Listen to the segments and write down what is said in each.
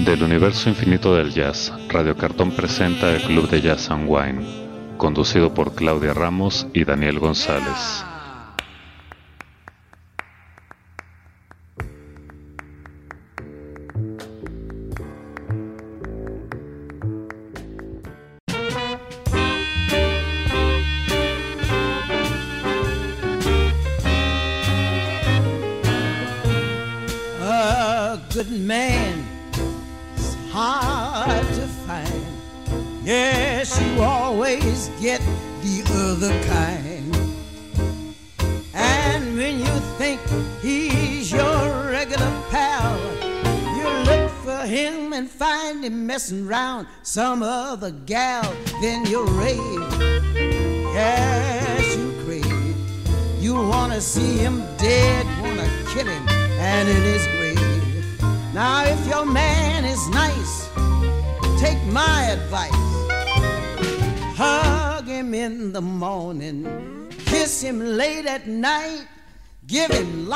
Del universo infinito del jazz, Radio Cartón presenta el Club de Jazz and Wine, conducido por Claudia Ramos y Daniel González.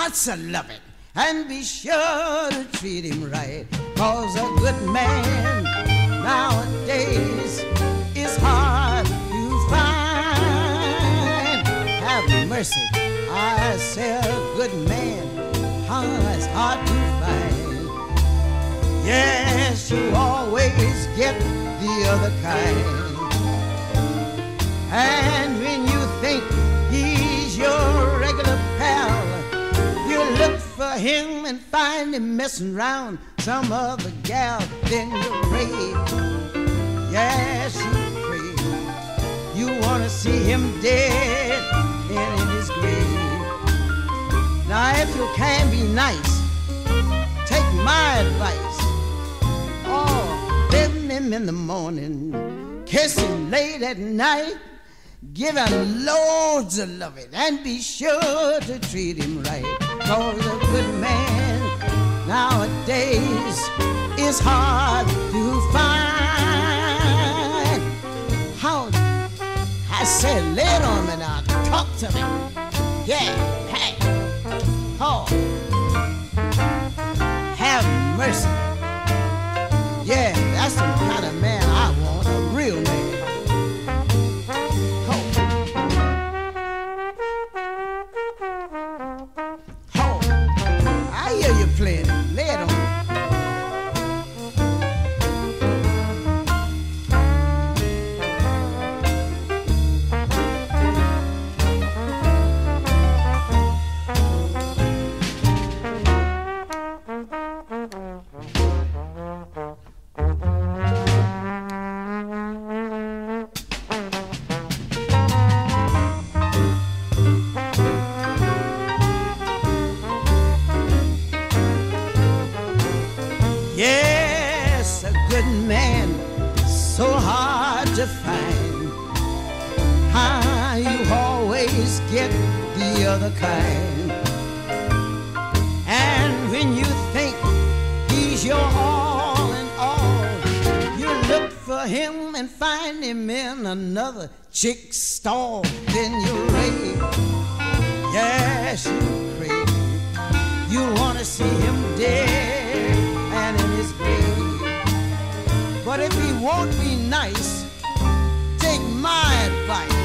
Lots of loving, and be sure to treat him right. Cause a good man nowadays is hard to find. Have mercy, I say a good man, it's hard to find. Yes, you always get the other kind. And when you think he's your regular for him and find him messing around some other gal. Then you rave. Yes, you crave. You wanna see him dead and in his grave. Now, if you can be nice, take my advice. Oh, bend him in the morning, kiss him late at night, give him loads of loving, and be sure to treat him right. Cause a good man nowadays is hard to find. How? I said, it on me now, talk to me. Yeah, hey, oh, have mercy. Yeah, that's the kind of man another chick's stall. Then you rave. Yes, you crave. You wanna see him dead and in his grave. But if he won't be nice, take my advice.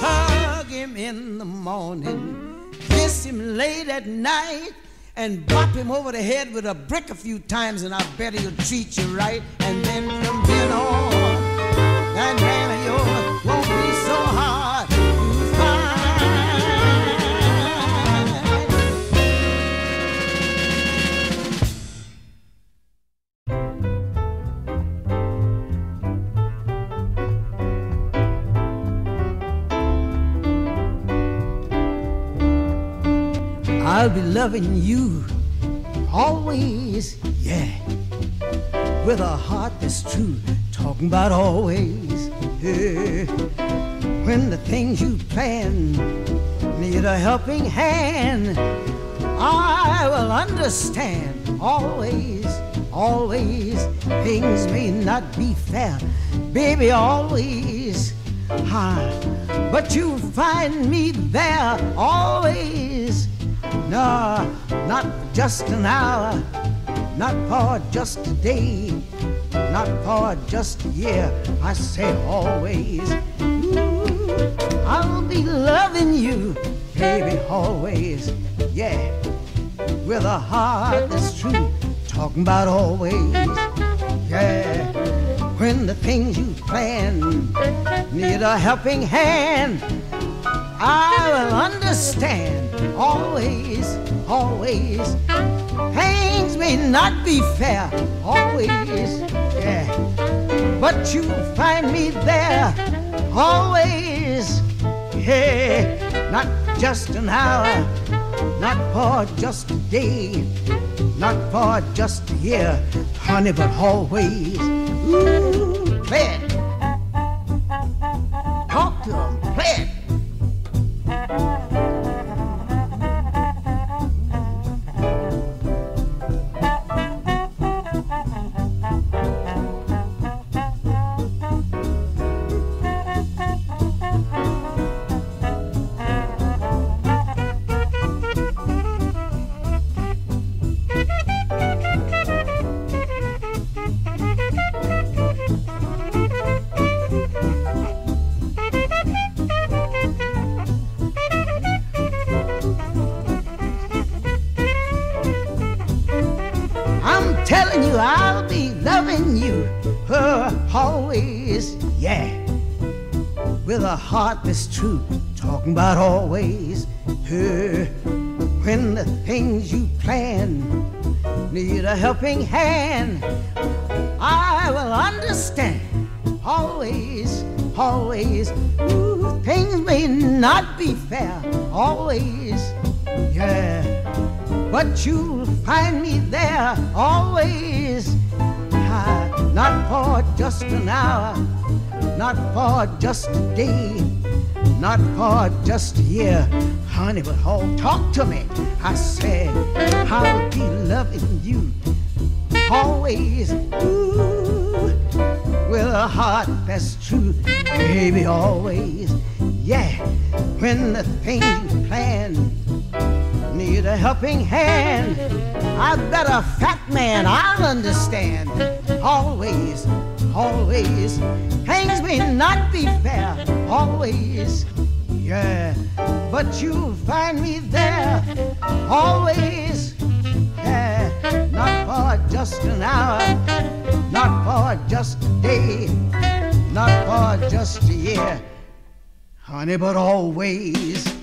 Hug him in the morning, kiss him late at night, and bop him over the head with a brick a few times, and I bet he'll treat you right. And then from then on, I'll be so hard. You're. I'll be loving you always, yeah. With a heart that's true, talking about always, yeah. When the things you plan need a helping hand, I will understand always, always. Things may not be fair, baby, always. Ah, but you'll find me there always. No, not just an hour, not for just a day, not for just a year. I say always, Ooh, I'll be loving you, baby, always. Yeah, with a heart that's true, talking about always. Yeah, when the things you plan need a helping hand. I will understand always, always. Things may not be fair, always, yeah. But you find me there, always, yeah. Not just an hour, not for just a day, not for just a year, honey, but always. Ooh, play. That's true, talking about always. Uh, when the things you plan need a helping hand, I will understand always, always. Ooh, things may not be fair, always, yeah. But you'll find me there always. Not for just an hour, not for just a day, not for just a year. Honey, but oh, talk to me. I said, I'll be loving you always. Ooh, with a heart that's true, baby, always. Yeah, when the things you plan need a helping hand. I bet a fat man I'll understand. Always, always. Things may not be fair, always. Yeah, but you'll find me there. Always. Yeah, not for just an hour, not for just a day, not for just a year. Honey, but always.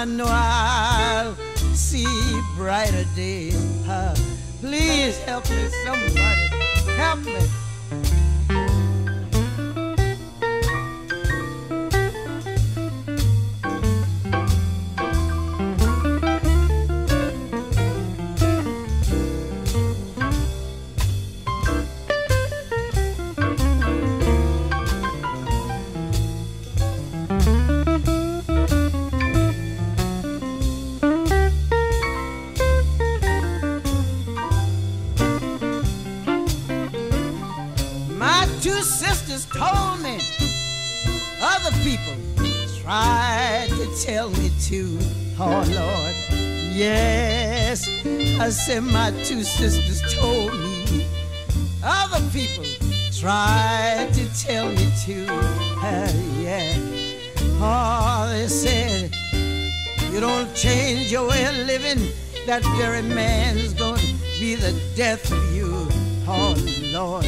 I know I'll see brighter days. Please help me, somebody. Help me. Said my two sisters told me other people tried to tell me to. Uh, yeah, Oh, they said, you don't change your way of living, that very man's gonna be the death of you. Oh Lord,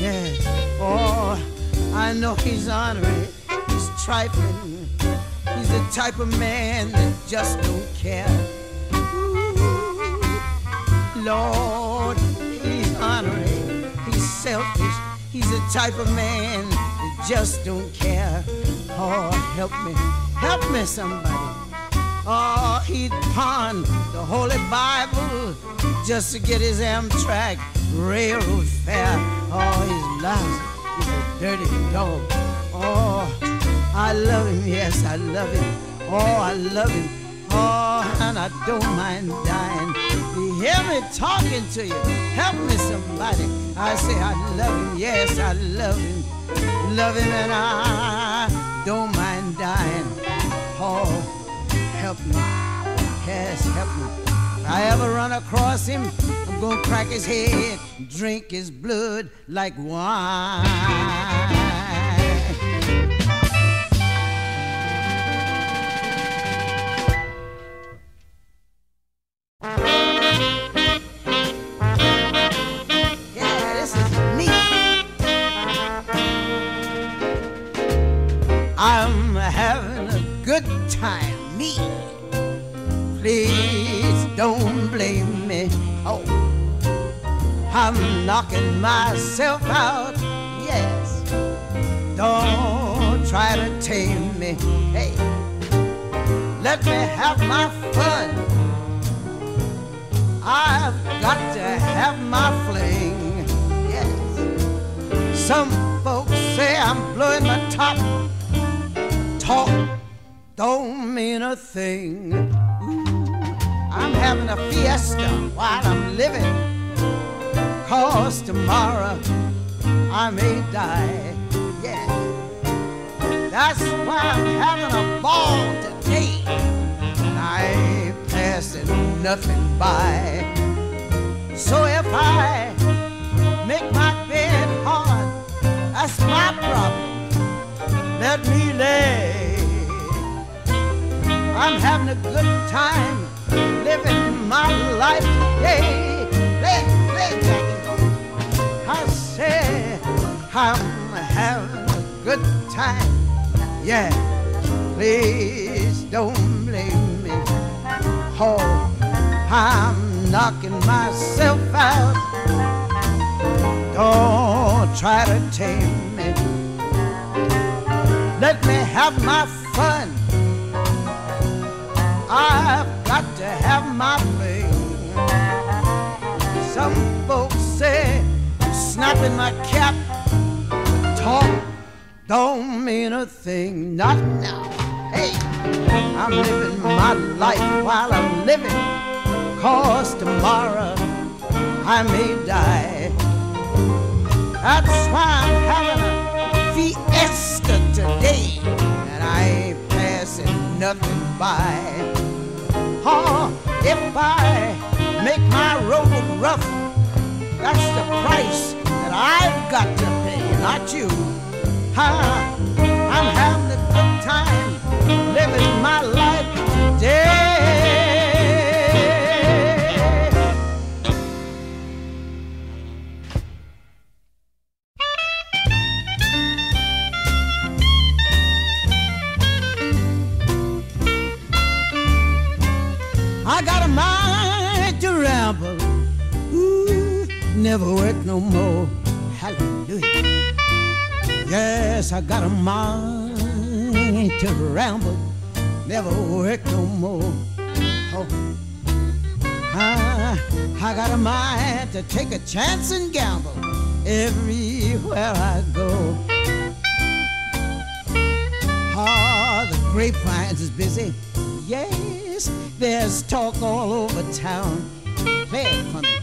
yes. Oh, I know he's honoring, he's trifling. He's the type of man that just don't care. Lord, he's honoring, he's selfish. He's the type of man that just don't care. Oh, help me, help me, somebody. Oh, he'd pawn the Holy Bible just to get his Amtrak railroad fare. Oh, he's lousy. He's a dirty dog. Oh, I love him. Yes, I love him. Oh, I love him. Oh, and I don't mind dying. You hear me talking to you. Help me, somebody. I say I love him. Yes, I love him. Love him, and I don't mind dying. Oh help me. Yes, help me. If I ever run across him, I'm gonna crack his head, drink his blood like wine. Let me have my fun. I've got to have my fling. Yes, some folks say I'm blowing my top. Talk don't mean a thing. Ooh, I'm having a fiesta while I'm living. Cause tomorrow I may die. Yeah. That's why I'm having a ball today. Passing nothing by. So if I make my bed hard, that's my problem. Let me lay I'm having a good time living my life today. Play, play, Jackie. I say I'm having a good time. Yeah, please don't. Oh, I'm knocking myself out. Don't try to tame me. Let me have my fun. I've got to have my fling. Some folks say snapping my cap, talk don't mean a thing. Not now. I'm living my life while I'm living. Cause tomorrow I may die. That's why I'm having a fiesta today. And I ain't passing nothing by. Oh, if I make my road rough, that's the price that I've got to pay, not you. I'm having a good time my life. I got a mind to ramble, Ooh, never work no more. Hallelujah. Yes, I got a mind to ramble, never work no more. Oh. I, I got a mind to take a chance and gamble everywhere I go. Oh, the grapevines is busy. Yes, there's talk all over town. Play it for me.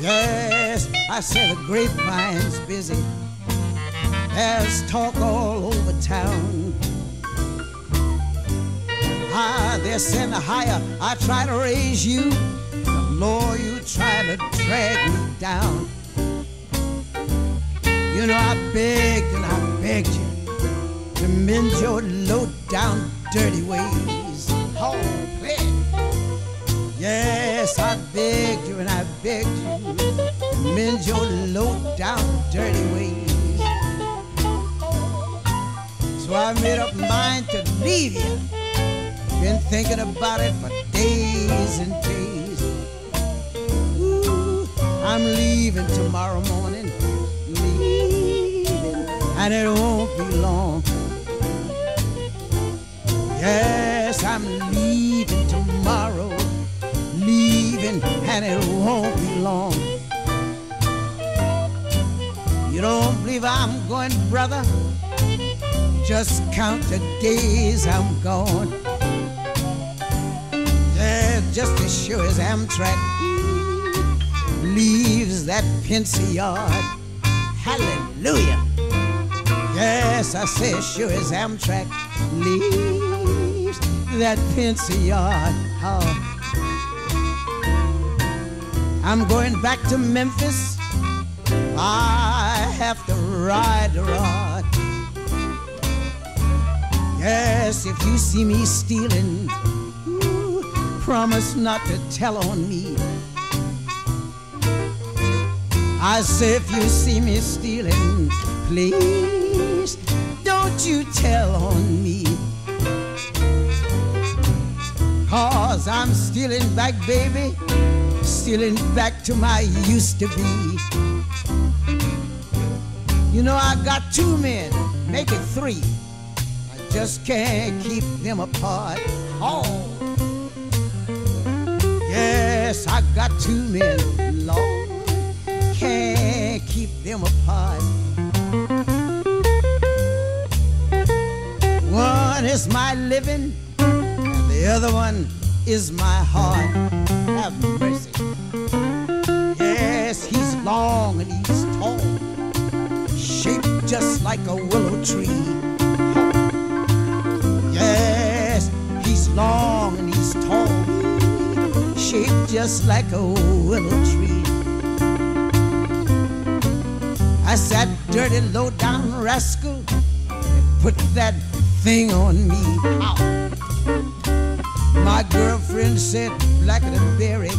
Yes, I say the grapevine's busy. There's talk all over town. Ah, they're higher. I try to raise you. The more you try to drag me down. You know, I begged and I begged you to mend your low down dirty ways. Oh, play. Yes, I begged you and I begged you, mend your low down dirty ways. So I made up my mind to leave you. Been thinking about it for days and days. Ooh, I'm leaving tomorrow morning, leaving, and it won't be long. Yes, I'm leaving tomorrow, leaving, and it won't be long. You don't believe I'm going, brother? Just count the days I'm gone. Just as sure as Amtrak leaves that Pincy yard. Hallelujah. Yes, I say as sure as Amtrak leaves that Pincy yard. Oh. I'm going back to Memphis. I have to ride the rod. Yes, if you see me stealing, promise not to tell on me. I say if you see me stealing, please don't you tell on me. Cause I'm stealing back, baby, stealing back to my used to be. You know, I got two men, make it three. I just can't keep them apart. Oh, yes, I got two men, Lord, can't keep them apart. One is my living, and the other one is my heart. Have mercy. Yes, he's long and he's tall, shaped just like a willow tree. Yes, he's long shaped just like a willow tree. I that dirty, low down rascal put that thing on me. Ow. My girlfriend said, blacker the berry,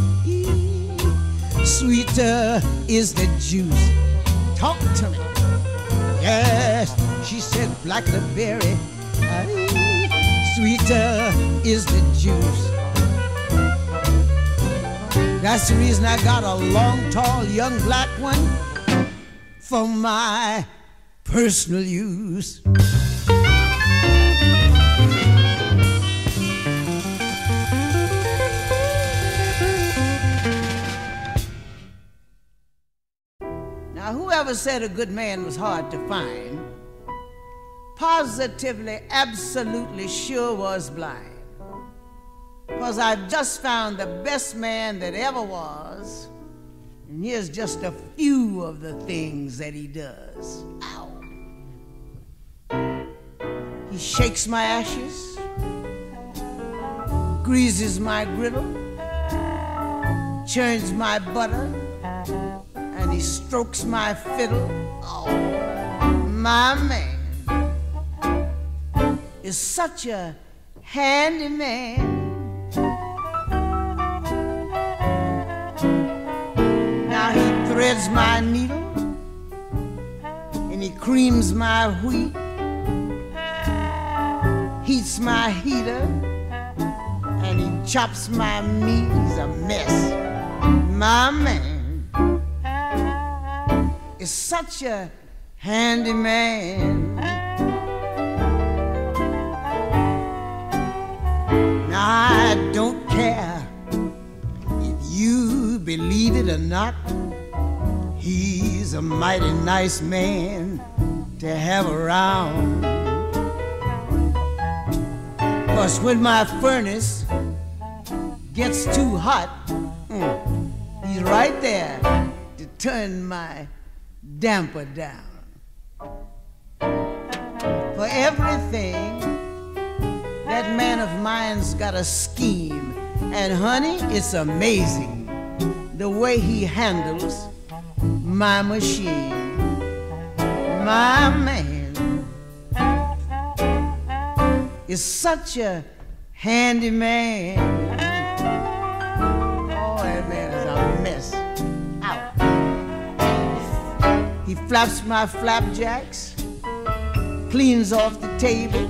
sweeter is the juice. Talk to me. Yes, she said, blacker the berry, sweeter is the juice. That's the reason I got a long, tall, young black one for my personal use. Now, whoever said a good man was hard to find, positively, absolutely sure was blind. Because I've just found the best man that ever was. And here's just a few of the things that he does. Ow. He shakes my ashes, greases my griddle, churns my butter, and he strokes my fiddle. Oh, my man is such a handy man. Threads my needle and he creams my wheat, heats my heater, and he chops my meat. He's a mess. My man is such a handy man. Now I don't care if you believe it or not. He's a mighty nice man to have around. Cause when my furnace gets too hot, mm, he's right there to turn my damper down. For everything, that man of mine's got a scheme. And honey, it's amazing the way he handles my machine. My man is such a handy man. Oh, that man is a mess. He flaps my flapjacks, cleans off the table,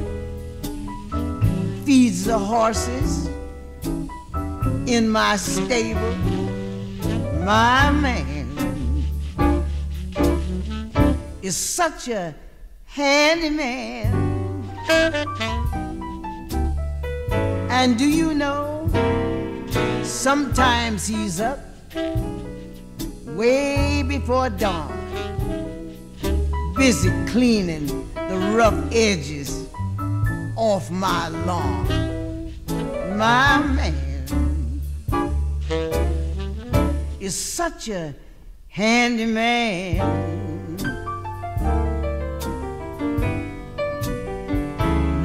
feeds the horses in my stable. My man is such a handy man. And do you know, sometimes he's up way before dawn, busy cleaning the rough edges off my lawn. My man is such a handy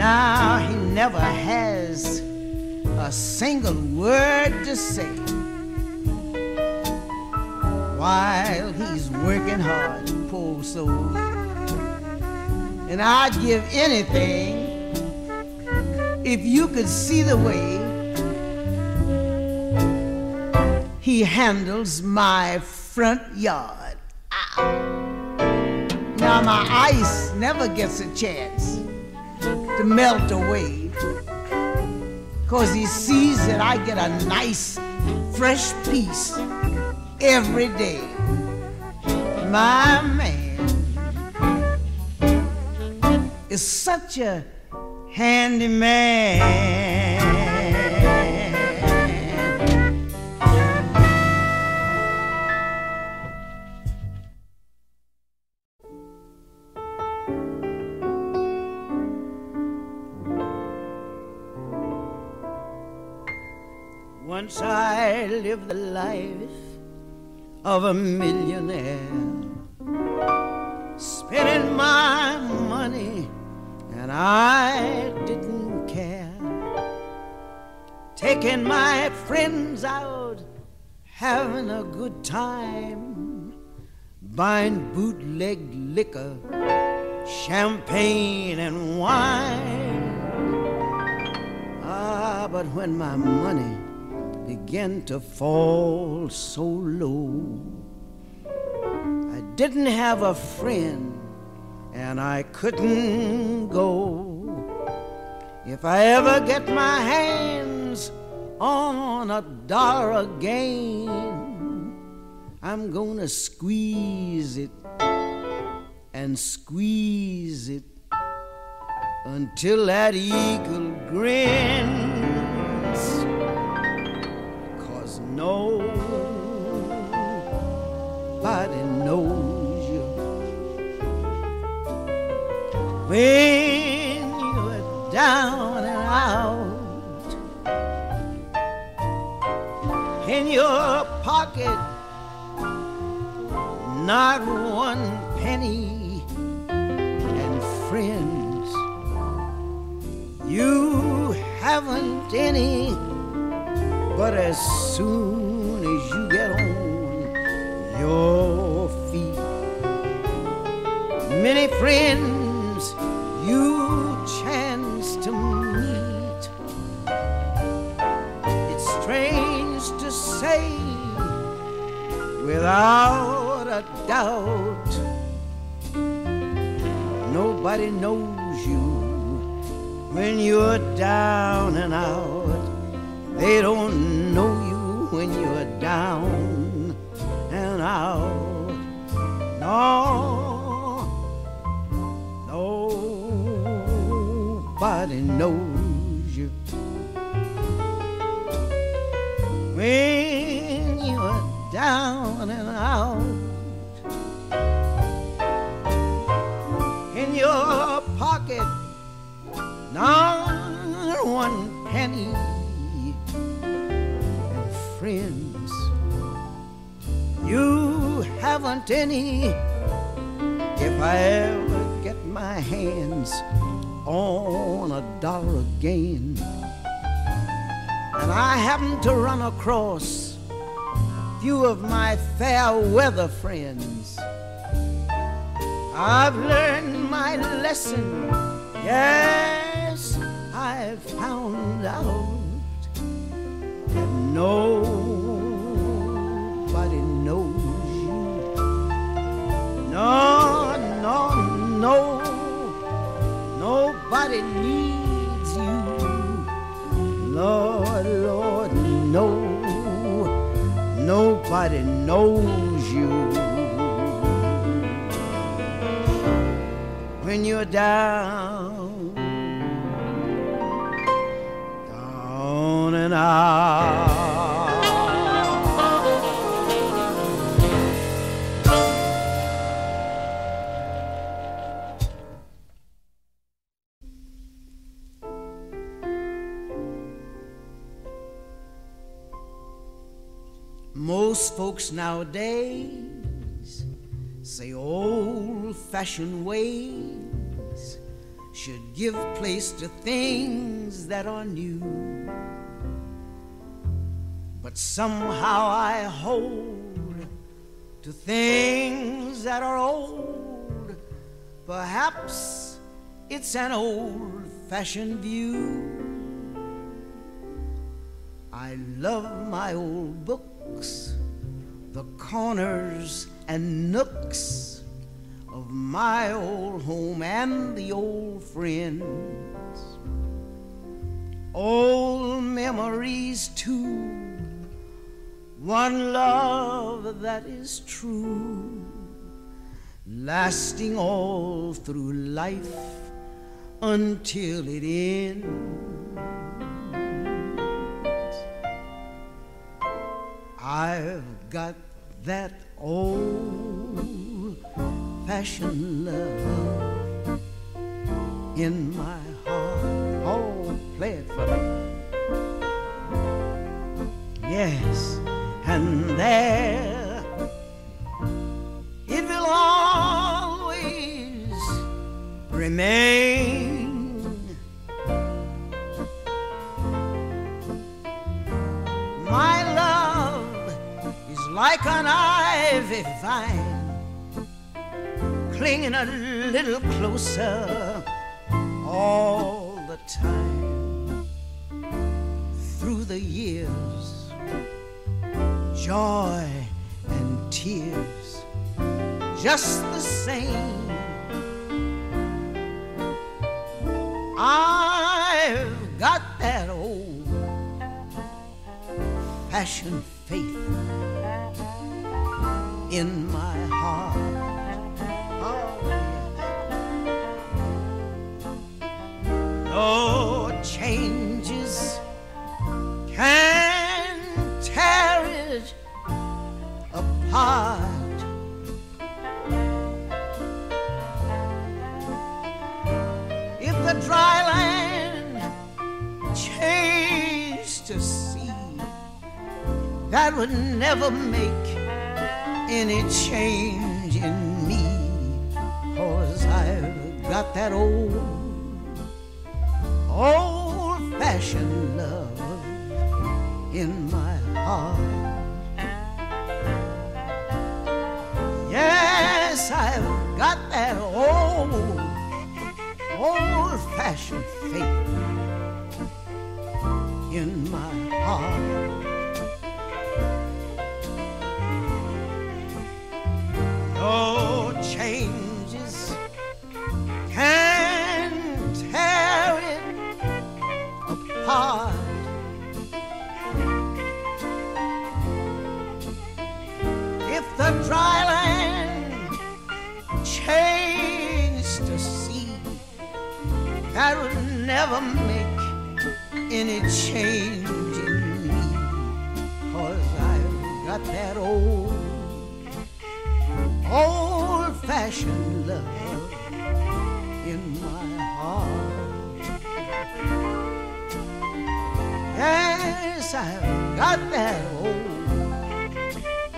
Now he never has a single word to say while he's working hard, poor soul. And I'd give anything if you could see the way he handles my front yard. Ow. Now my ice never gets a chance to melt away Cause he sees that I get a nice, fresh piece every day. My man is such a handy man. Once I lived the life of a millionaire, spending my money and I didn't care. Taking my friends out, having a good time, buying bootleg liquor, champagne and wine. Ah, but when my money began to fall so low. I didn't have a friend and I couldn't go. If I ever get my hands on a dollar again, I'm gonna squeeze it and squeeze it until that eagle grins nobody knows you. When you're down and out in your pocket not one penny and friends you haven't any but as soon your feet, many friends you chance to meet. It's strange to say, without a doubt, nobody knows you when you're down and out. They don't know you when you're down knows you when you're down and out. In your pocket, not one penny and friends. You haven't any. If I ever get my hands on a dollar again, and I happen to run across a few of my fair weather friends, I've learned my lesson. Yes, I've found out that nobody knows you. No, no, no, nobody needs you. Lord, Lord, no, nobody knows you. When you're down, down and out. Folks nowadays say old fashioned ways should give place to things that are new. But somehow I hold to things that are old. Perhaps it's an old fashioned view. I love my old books, the corners and nooks of my old home and the old friends. Old memories too, one love that is true, lasting all through life until it ends. I've got that old fashioned love in my heart. Oh, play it for me. Yes, and there it will always remain. Like an ivy vine, clinging a little closer all the time. Through the years, joy and tears, just the same. I've got that old fashioned faith in my heart. No changes can tear it apart. If the dry land changed to sea, that would never make any change in me. Cause I've got that old, old fashioned love in my heart. Yes, I've got that old, old fashioned faith in my heart. Any change in me. Cause I've got that old old fashioned love in my heart. Yes, I've got that old,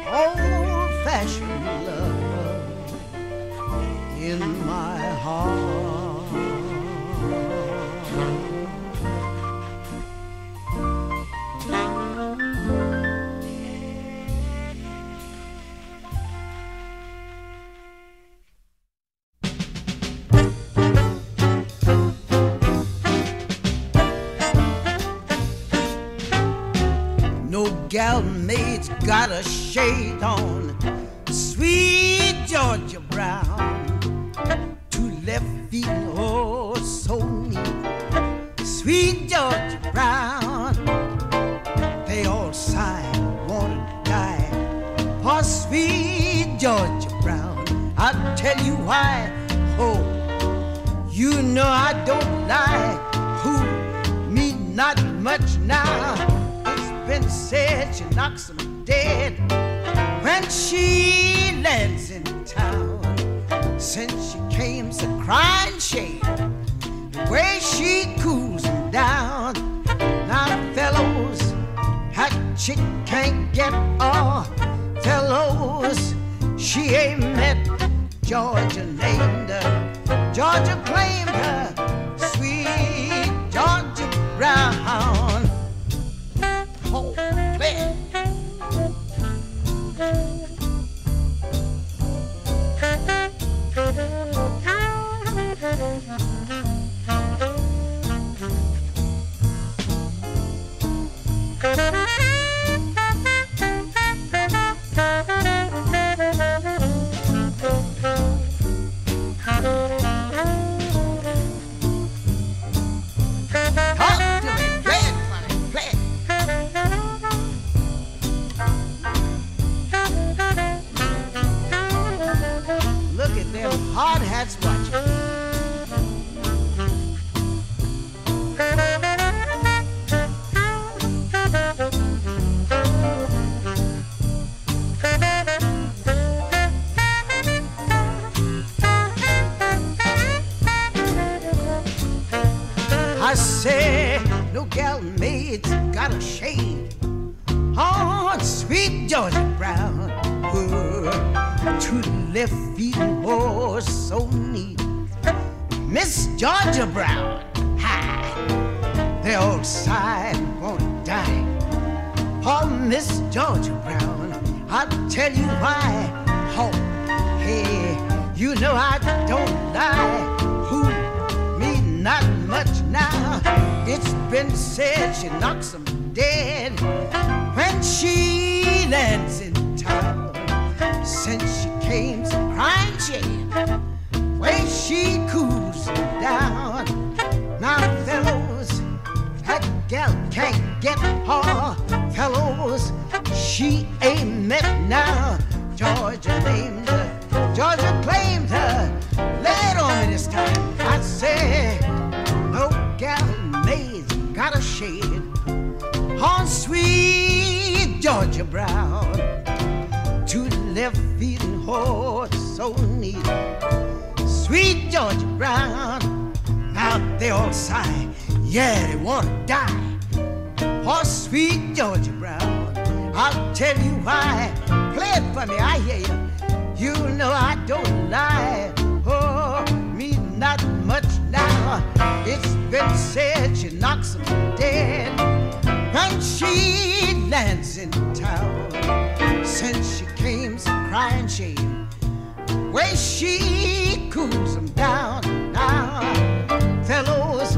old fashioned love in my heart. Maid's got a shade on. I'll tell you why. Play it for me, I hear you. You know I don't lie. Oh, me not much now. It's been said she knocks him dead. When she lands in town, since she came, some crying shame. Way she cools down now. Fellows,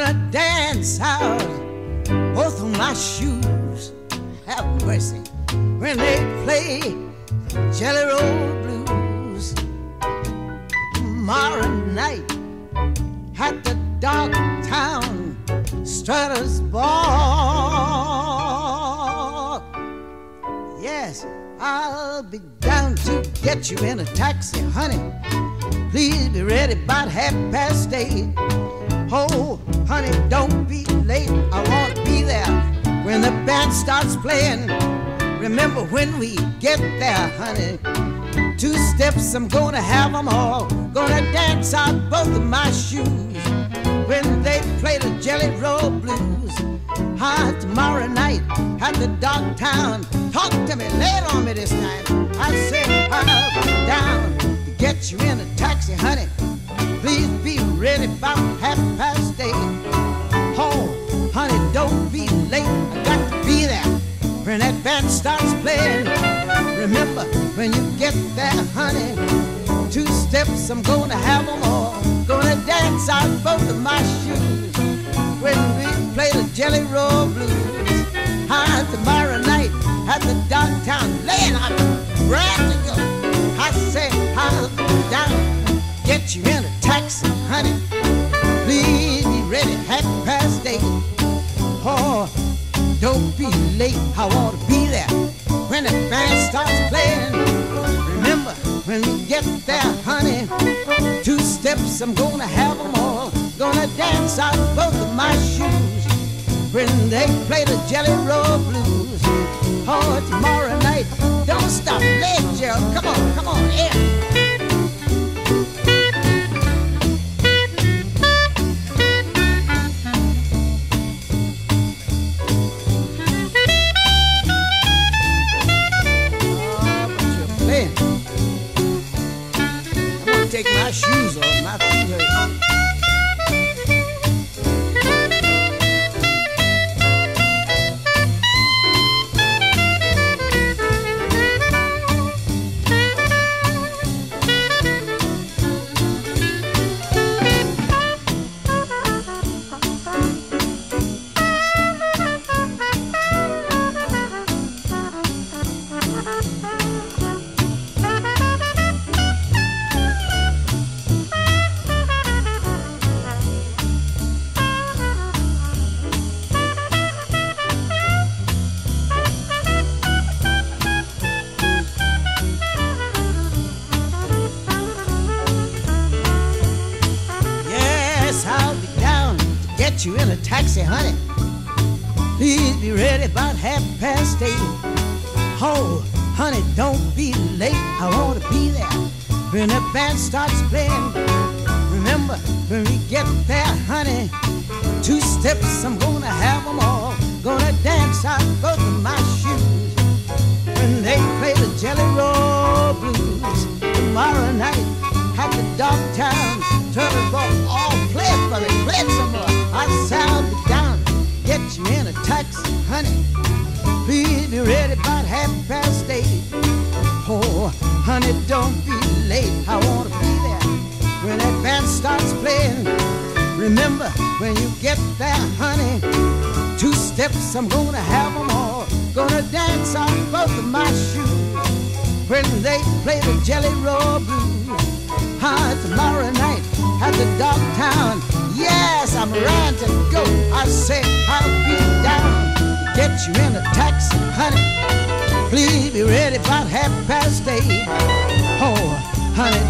to dance out both of my shoes. Have mercy when they play Jelly Roll Blues Tomorrow night at the dark town Strutter's ball Yes, I'll be down to get you in a taxi, honey. Please be there when the band starts playing. Remember when we get there, honey. Two steps, I'm gonna have them all. Gonna dance out both of my shoes when they play the Jelly Roll Blues. Hi, tomorrow night at the dark town. Talk to me, lay on me this time. I said, be down to get you in a taxi, honey. Please be ready about half past eight. Oh, honey, don't be late. I got to be there when that band starts playing. Remember, when you get there, honey, two steps, I'm gonna have them all. Gonna dance out both of my shoes when we play the Jelly Roll Blues. Hi, tomorrow night at the downtown, brand to go. I say, I'll down, get you in a taxi, honey. Please be ready half past eight. Oh, don't be late, I want to be there when the band starts playing. Remember, when we get there, honey, two steps, I'm gonna have them all. Gonna dance out both of my shoes when they play the Jelly Roll Blues. Oh, tomorrow night, don't stop late, Gerald. Come on, come on, yeah. Take my shoes off. My feet hurt.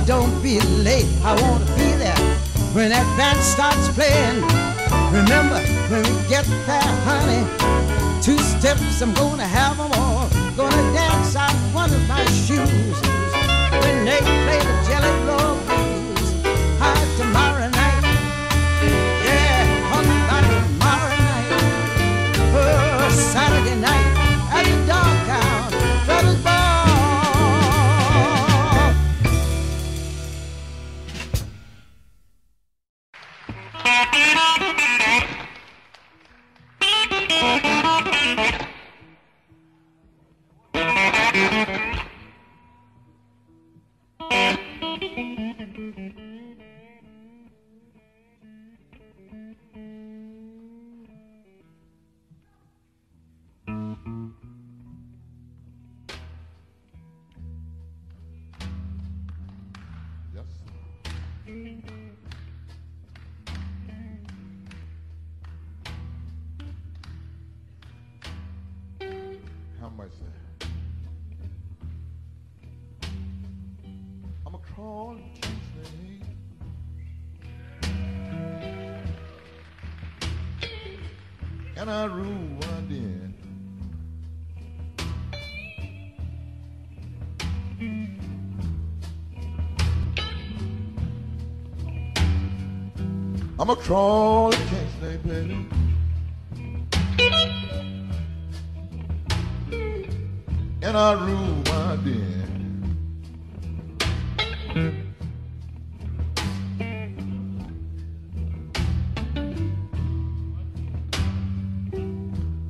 Don't be late. I want to be there when that band starts playing. Remember, when we get there, honey, two steps, I'm gonna have them all. Gonna dance out one of my shoes when they play the I'm crawl can't stay, baby. And I rule my den.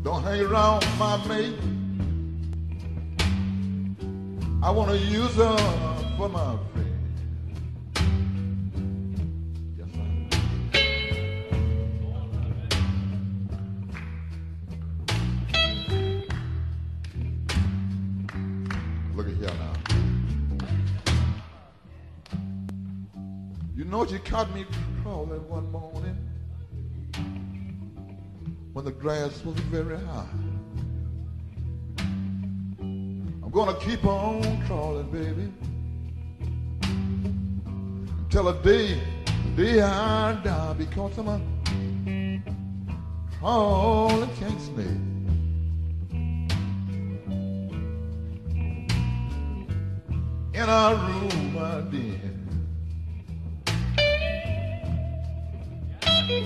Don't hang around my mate. I want to use her for my You you caught me crawling one morning when the grass was very high. I'm gonna keep on crawling, baby, until the day, day I die, because I'm a crawling king snake. And I rule my den. Don't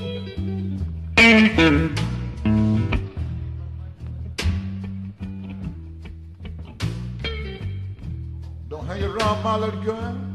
hang around my little girl.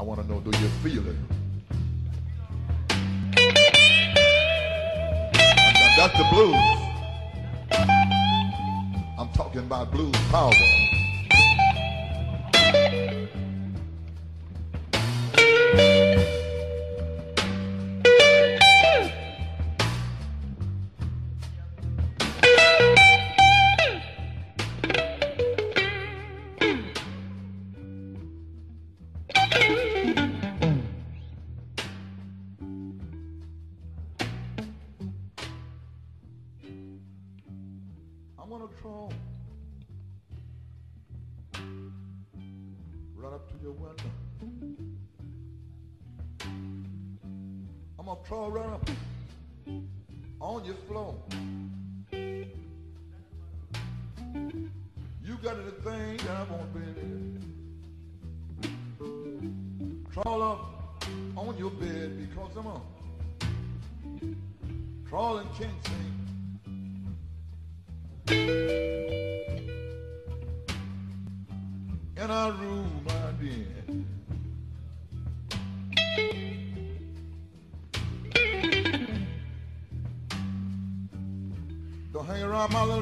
I want to know, do you feel it? That's the blues. I'm talking about blues power.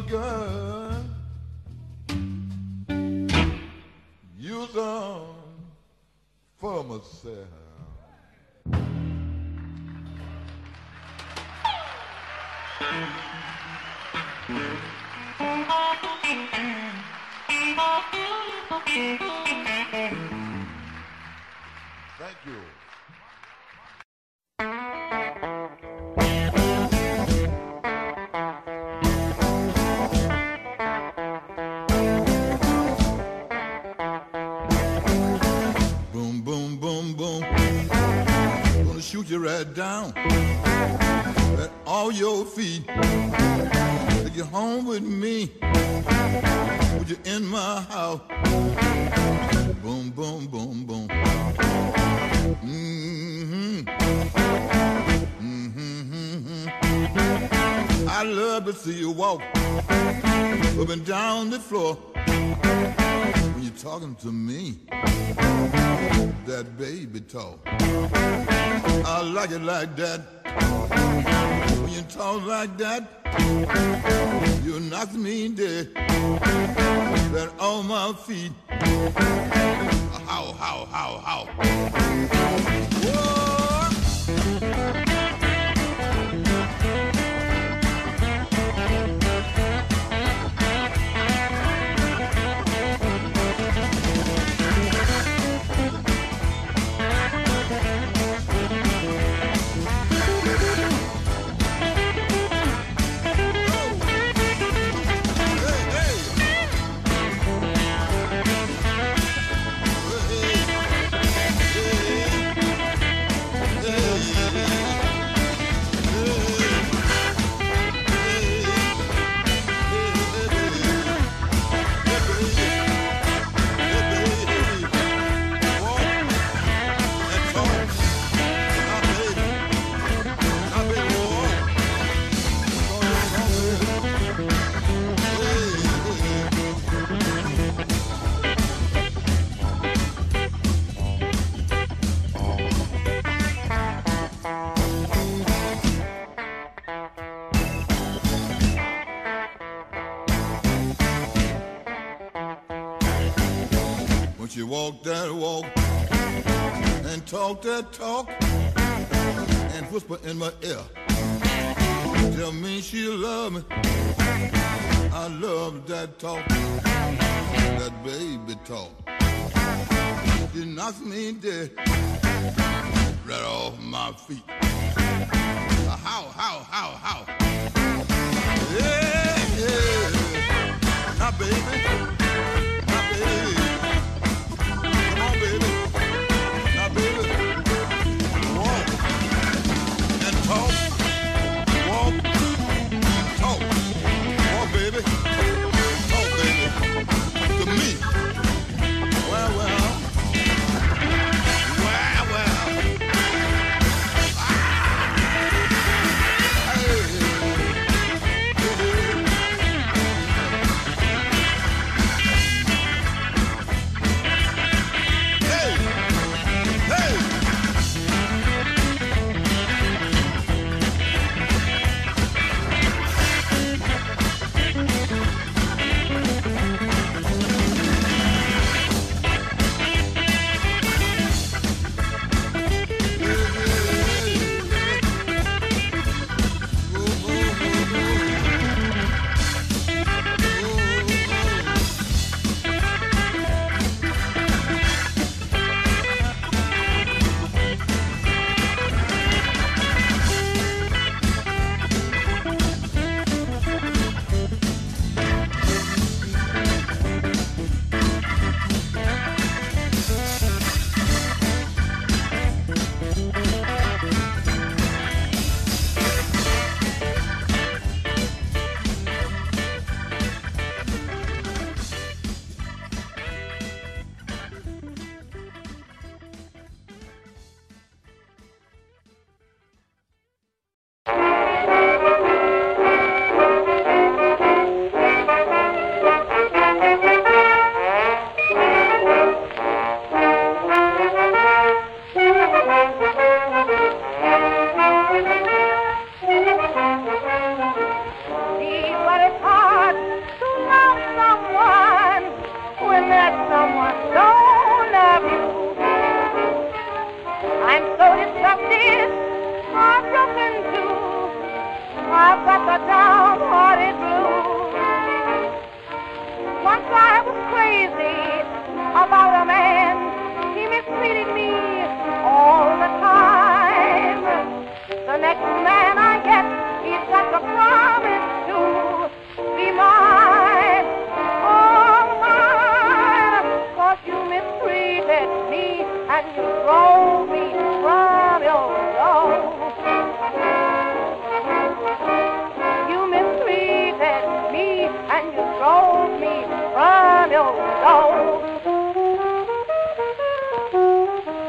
Girl. Use them for myself. Thank you. Talk that talk and whisper in my ear. Tell me she love me. I love that talk, that baby talk. She knocks me dead right off my feet. How, how, how, how? Yeah, yeah. Now, baby.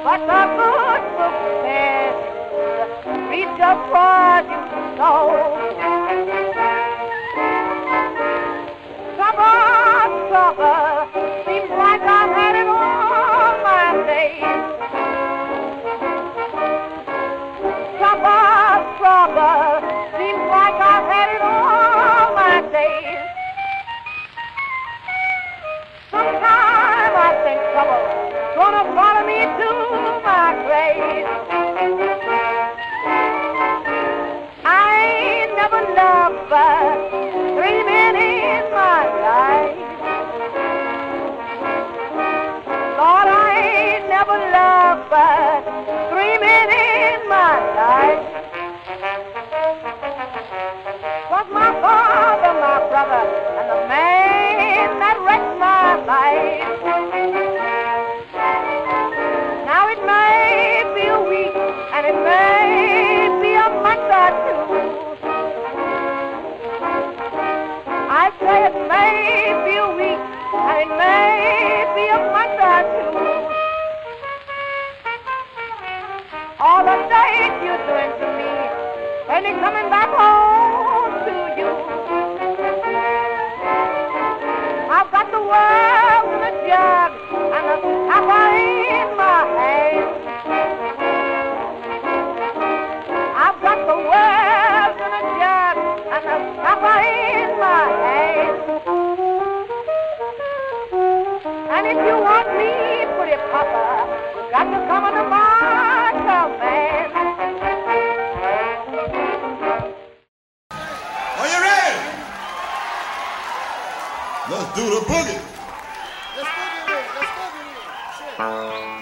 What a good book this, read the broad you soul. by dreaming in my life. Was my father, my brother, and the man that wrecked my life. Now it may be a week, and it may be a month or two. I say it may be a week, and it may be a month or two. all the things you're doing to me ain't it coming back home to you. I've got the world in a jug and a copper in my hand. I've got the world in a jug and a copper in my hand. And if you want me, pretty papa, got to come on the bar. Let's do the boogie. Let's boogie with it. Let's boogie with it. Shit.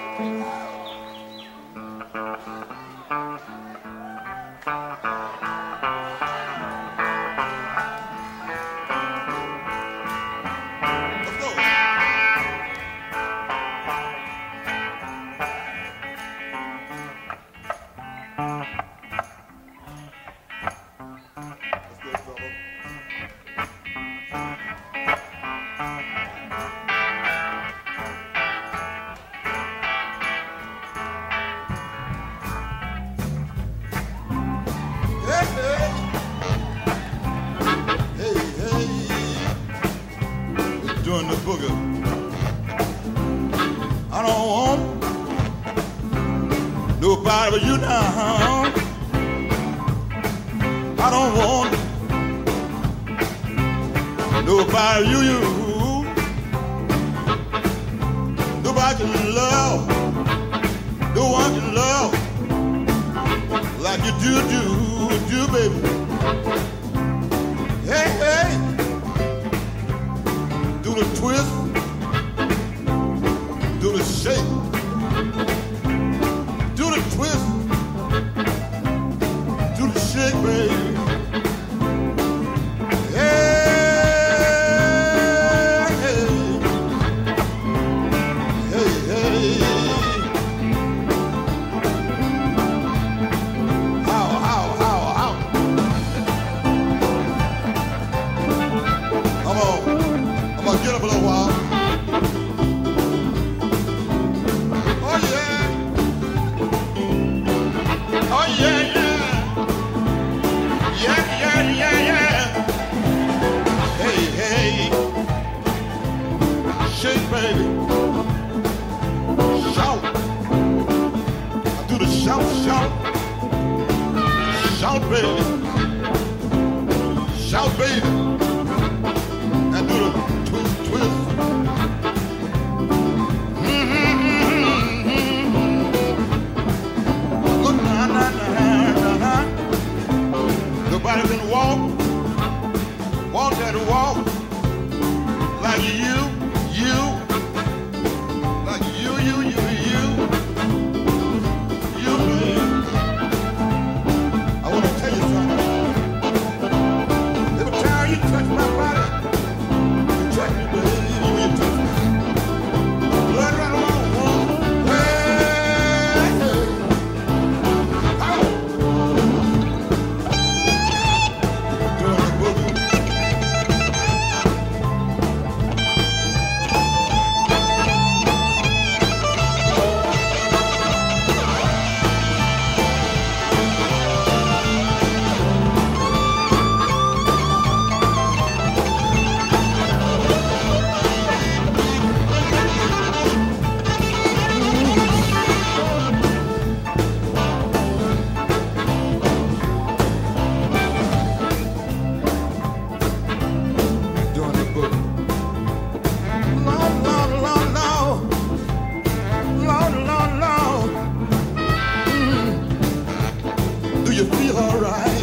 you feel alright?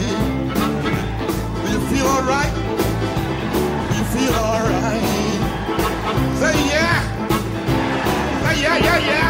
Do you feel alright? Do you feel alright? Say yeah! Say yeah, yeah, yeah!